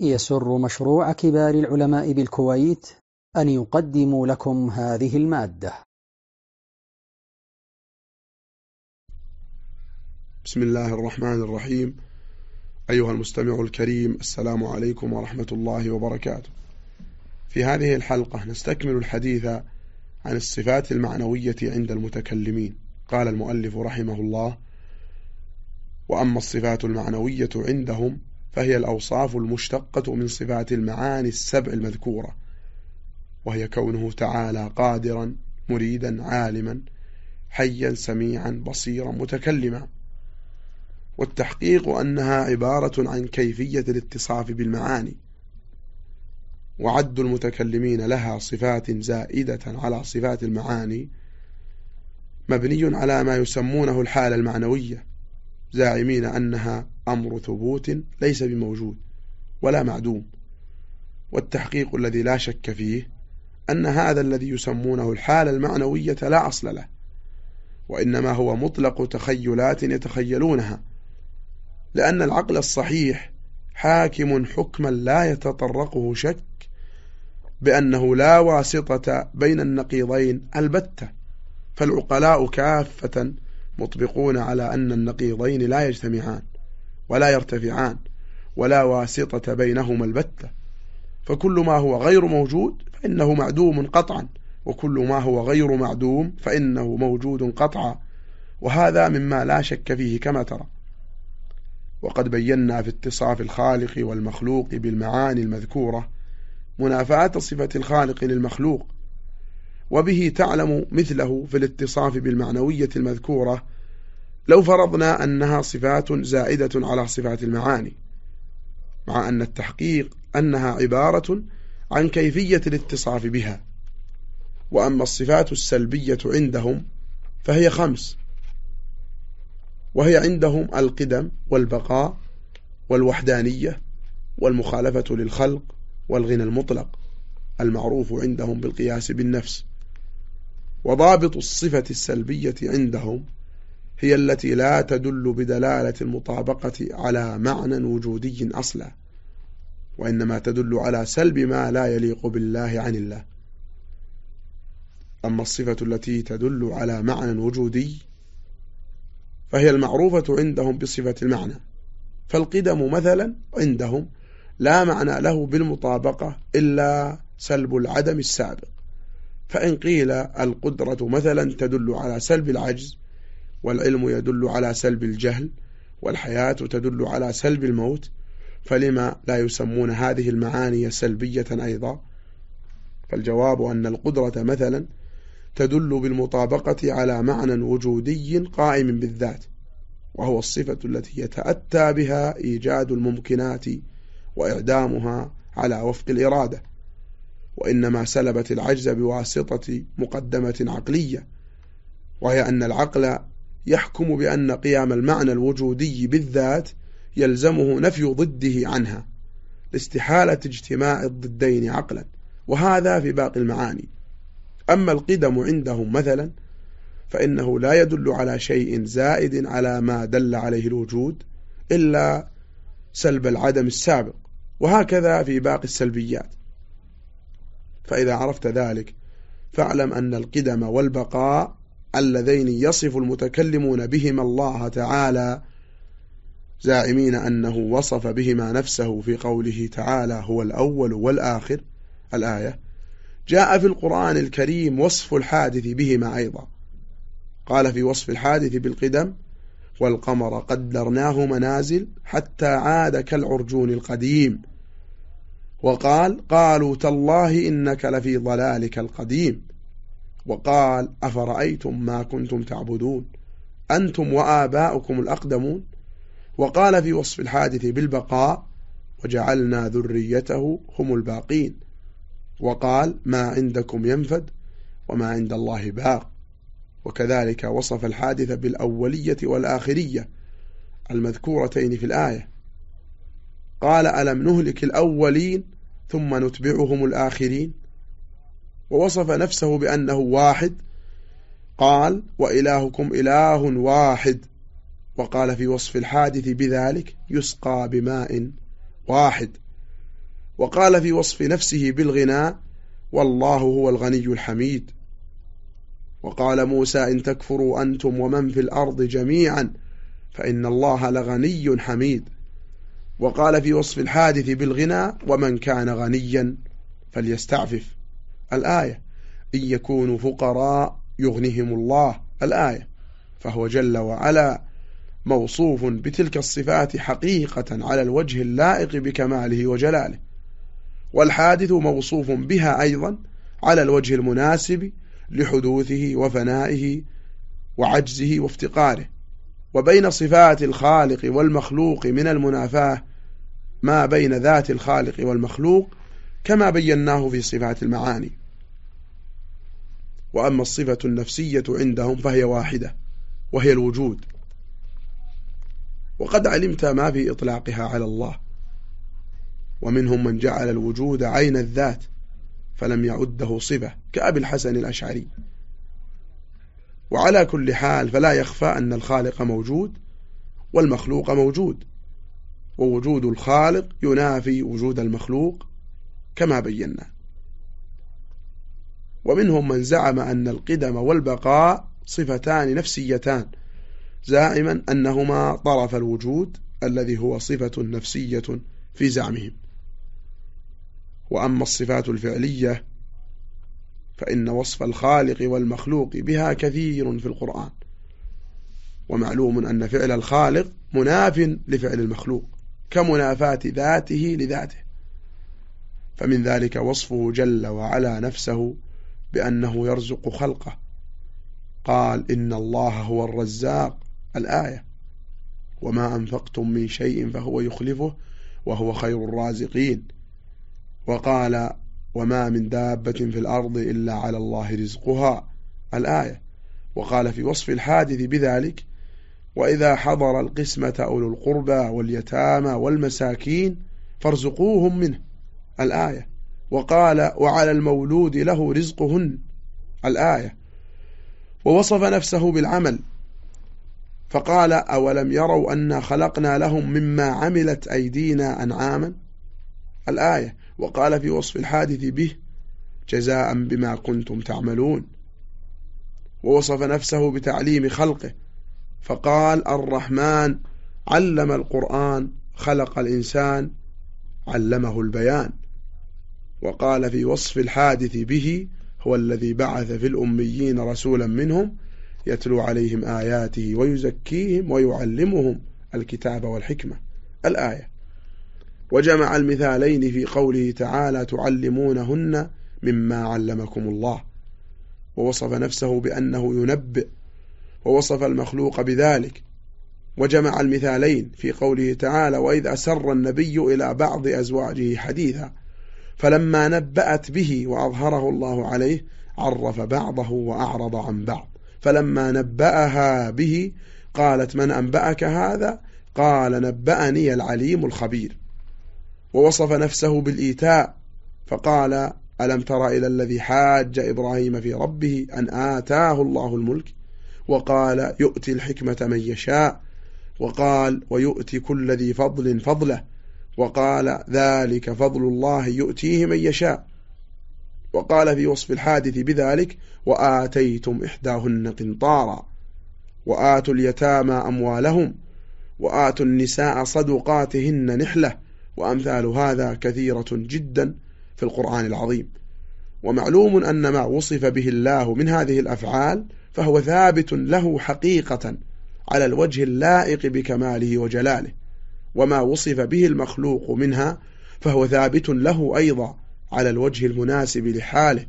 يسر مشروع كبار العلماء بالكويت أن يقدم لكم هذه المادة. بسم الله الرحمن الرحيم. أيها المستمع الكريم السلام عليكم ورحمة الله وبركاته. في هذه الحلقة نستكمل الحديث عن الصفات المعنوية عند المتكلمين. قال المؤلف رحمه الله وأما الصفات المعنوية عندهم فهي الأوصاف المشتقة من صفات المعاني السبع المذكورة وهي كونه تعالى قادرا مريدا عالما حيا سميعا بصيرا متكلما. والتحقيق أنها عبارة عن كيفية الاتصاف بالمعاني وعد المتكلمين لها صفات زائدة على صفات المعاني مبني على ما يسمونه الحالة المعنوية زاعمين أنها أمر ثبوت ليس بموجود ولا معدوم. والتحقيق الذي لا شك فيه أن هذا الذي يسمونه الحالة المعنوية لا أصل له وإنما هو مطلق تخيلات يتخيلونها لأن العقل الصحيح حاكم حكما لا يتطرقه شك بأنه لا واسطة بين النقيضين البتة. فالعقلاء كافة مطبقون على أن النقيضين لا يجتمعان. ولا يرتفعان ولا واسطة بينهما البتة. فكل ما هو غير موجود فإنه معدوم قطعا وكل ما هو غير معدوم فإنه موجود قطعا. وهذا مما لا شك فيه كما ترى. وقد بينا في اتصاف الخالق والمخلوق بالمعاني المذكورة منافاة صفة الخالق للمخلوق وبه تعلم مثله في الاتصاف بالمعنوية المذكورة لو فرضنا أنها صفات زائدة على صفات المعاني مع أن التحقيق أنها عبارة عن كيفية الاتصاف بها وأما الصفات السلبية عندهم فهي خمس وهي عندهم القدم والبقاء والوحدانية والمخالفة للخلق والغنى المطلق المعروف عندهم بالقياس بالنفس وضابط الصفة السلبية عندهم هي التي لا تدل بدلالة المطابقة على معنى وجودي أصلا وإنما تدل على سلب ما لا يليق بالله عن الله. أما الصفة التي تدل على معنى وجودي فهي المعروفة عندهم بصفة المعنى. فالقدم مثلا عندهم لا معنى له بالمطابقة إلا سلب العدم السابق. فإن قيل القدرة مثلا تدل على سلب العجز والعلم يدل على سلب الجهل والحياة تدل على سلب الموت فلما لا يسمون هذه المعاني سلبية أيضا؟ فالجواب أن القدرة مثلا تدل بالمطابقة على معنى وجودي قائم بالذات وهو الصفة التي يتأتى بها إيجاد الممكنات وإعدامها على وفق الإرادة وإنما سلبت العجز بواسطة مقدمة عقلية وهي أن العقل يحكم بأن قيام المعنى الوجودي بالذات يلزمه نفي ضده عنها لاستحالة اجتماع الضدين عقلا وهذا في باقي المعاني. أما القدم عندهم مثلا فإنه لا يدل على شيء زائد على ما دل عليه الوجود إلا سلب العدم السابق وهكذا في باقي السلبيات. فإذا عرفت ذلك فاعلم أن القدم والبقاء اللذين يصف المتكلمون بهما الله تعالى زاعمين أنه وصف بهما نفسه في قوله تعالى هو الأول والآخر الآية. جاء في القرآن الكريم وصف الحادث بهما أيضا. قال في وصف الحادث بالقدم والقمر قدرناه منازل حتى عاد كالعرجون القديم. وقال قالوا تالله إنك لفي ضلالك القديم. وقال أفرأيتم ما كنتم تعبدون؟ أنتم وآباؤكم الأقدمون؟ وقال في وصف الحادث بالبقاء وجعلنا ذريته هم الباقين. وقال ما عندكم ينفد وما عند الله باق. وكذلك وصف الحادث بالأولية والآخرية المذكورتين في الآية. قال ألم نهلك الأولين ثم نتبعهم الآخرين؟ ووصف نفسه بأنه واحد. قال وإلهكم إله واحد. وقال في وصف الحادث بذلك يسقى بماء واحد. وقال في وصف نفسه بالغناء والله هو الغني الحميد. وقال موسى إن تكفروا أنتم ومن في الأرض جميعا فإن الله لغني حميد. وقال في وصف الحادث بالغنى ومن كان غنيا فليستعفف. الآية. إن يكونوا فقراء يغنهم الله. الآية. فهو جل وعلا موصوف بتلك الصفات حقيقة على الوجه اللائق بكماله وجلاله. والحادث موصوف بها أيضا على الوجه المناسب لحدوثه وفنائه وعجزه وافتقاره. وبين صفات الخالق والمخلوق من المنافاة ما بين ذات الخالق والمخلوق كما بيناه في صفات المعاني. وأما الصفة النفسية عندهم فهي واحدة وهي الوجود. وقد علمت ما في إطلاقها على الله. ومنهم من جعل الوجود عين الذات فلم يعده صفة كأبي الحسن الأشعري. وعلى كل حال فلا يخفى أن الخالق موجود والمخلوق موجود ووجود الخالق ينافي وجود المخلوق كما بينا. ومنهم من زعم أن القدم والبقاء صفتان نفسيتان زائما أنهما طرف الوجود الذي هو صفة نفسية في زعمهم. وأما الصفات الفعلية فإن وصف الخالق والمخلوق بها كثير في القرآن. ومعلوم أن فعل الخالق مناف لفعل المخلوق كمنافاة ذاته لذاته. فمن ذلك وصفه جل وعلا نفسه بأنه يرزق خلقه. قال إن الله هو الرزاق الآية. وما أنفقتم من شيء فهو يخلفه وهو خير الرازقين. وقال وما من دابة في الأرض إلا على الله رزقها الآية. وقال في وصف الحادث بذلك وإذا حضر القسمة أولو القربى واليتامى والمساكين فارزقوهم منه. الآية. وقال وعلى المولود له رزقهن. الآية. ووصف نفسه بالعمل. فقال أولم يروا أن خلقنا لهم مما عملت أيدينا أنعاما؟ الآية. وقال في وصف الحادث به جزاء بما كنتم تعملون. ووصف نفسه بتعليم خلقه. فقال الرحمن علم القرآن خلق الإنسان علمه البيان. وقال في وصف الحادث به هو الذي بعث في الأميين رسولا منهم يتلو عليهم آياته ويزكيهم ويعلمهم الكتاب والحكمة. الآية وجمع المثالين في قوله تعالى تعلمونهن مما علمكم الله. ووصف نفسه بأنه ينبئ ووصف المخلوق بذلك. وجمع المثالين في قوله تعالى وإذ أسر النبي إلى بعض أزواجه حديثا. فلما نبأت به وأظهره الله عليه عرف بعضه وأعرض عن بعض. فلما نبأها به قالت من أنبأك هذا؟ قال نبأني العليم الخبير. ووصف نفسه بالإيتاء فقال ألم تر إلى الذي حاج إبراهيم في ربه أن آتاه الله الملك؟ وقال يؤتي الحكمة من يشاء وقال ويؤتي كل ذي فضل فضله. وقال ذلك فضل الله يؤتيه من يشاء. وقال في وصف الحادث بذلك وآتيتم إحداهن قنطارا. وآتوا اليتامى أموالهم. وآتوا النساء صدقاتهن نحلة. وأمثال هذا كثيرة جدا في القرآن العظيم. ومعلوم أن ما وصف به الله من هذه الأفعال فهو ثابت له حقيقة على الوجه اللائق بكماله وجلاله. وما وصف به المخلوق منها فهو ثابت له أيضا على الوجه المناسب لحاله.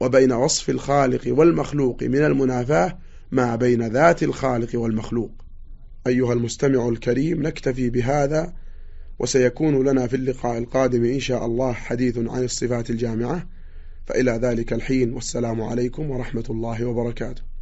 وبين وصف الخالق والمخلوق من المنافاة ما بين ذات الخالق والمخلوق. أيها المستمع الكريم نكتفي بهذا وسيكون لنا في اللقاء القادم إن شاء الله حديث عن الصفات الجامعة. فإلى ذلك الحين والسلام عليكم ورحمة الله وبركاته.